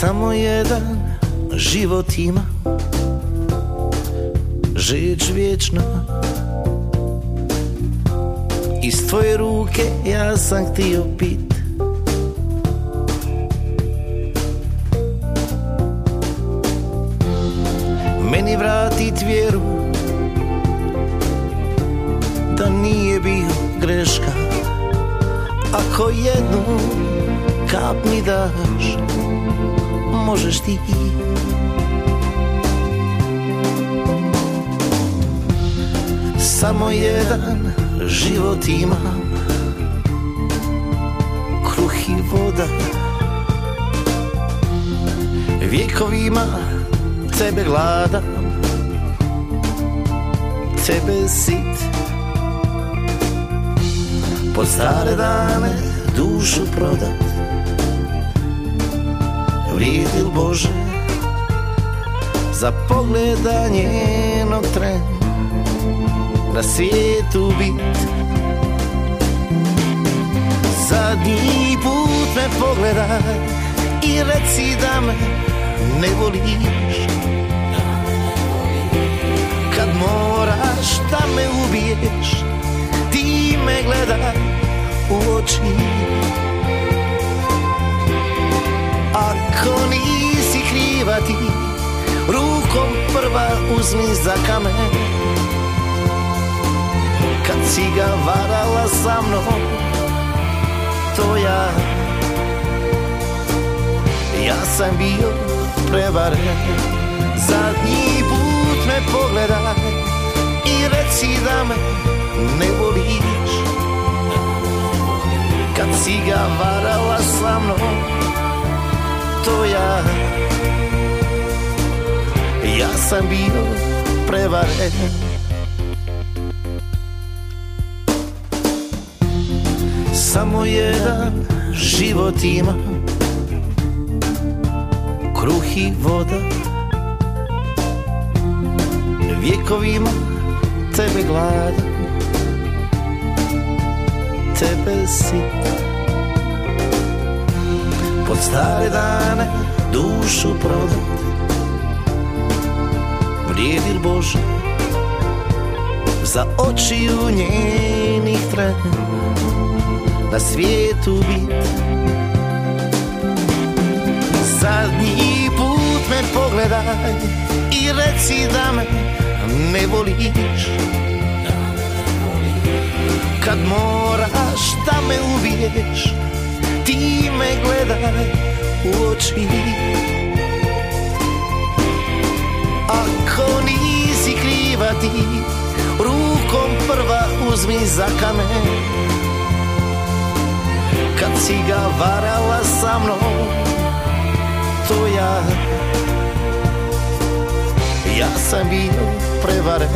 Samo jedan život ima. Žeć vječna Iz tvoje ruke ja sam htio pit. Meni vratit vjeru Da nije bio greška. Ako jednu kap mi daš Možeš ti. Samo jedan život imam. Kruh i voda. Vjekovima tebe gladam. Tebe sit. Pod stare dane dušu prodat Li Bože Za pogledanje jednog trena na svijetu bit. Zadnji put me pogledaj i reci da me ne voliš. Kad moraš da me ubiješ ti me gledaj u oči ti rukom prva uzmi za kamen. Kad si ga varala sa mnom To ja Ja sam bio prevaren. Zadnji put me pogledaj I reci da me ne voliš. Kad si ga varala sa mnom To ja Ja sam bio prevaren. Samo jedan život ima Kruh i voda. Vjekovima tebe glada. Tebe si. Pod stare dane dušu prodat Vrijedi Bože Za očiju njenih tren na svijetu bit. Zadnji put me pogledaj i reci da me ne voliš. Kad moraš da me ubiješ ti me gledaj u oči uzmi za kamen. Kad si ga varala sa mnom To ja. Ja sam bio prevaren.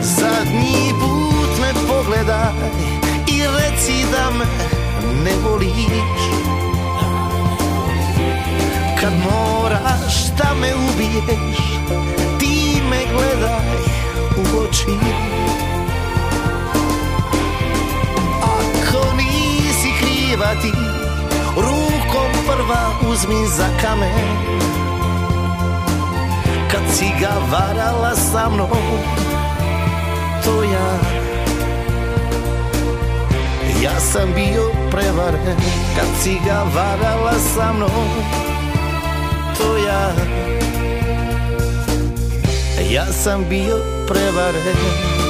Zadnji put me pogledaj I reci da me ne voliš uzmi za kamen. Kad si ga varala sa mnom To ja. Ja sam bio prevaren. Kad si ga varala sa mnom To ja. Ja sam bio prevaren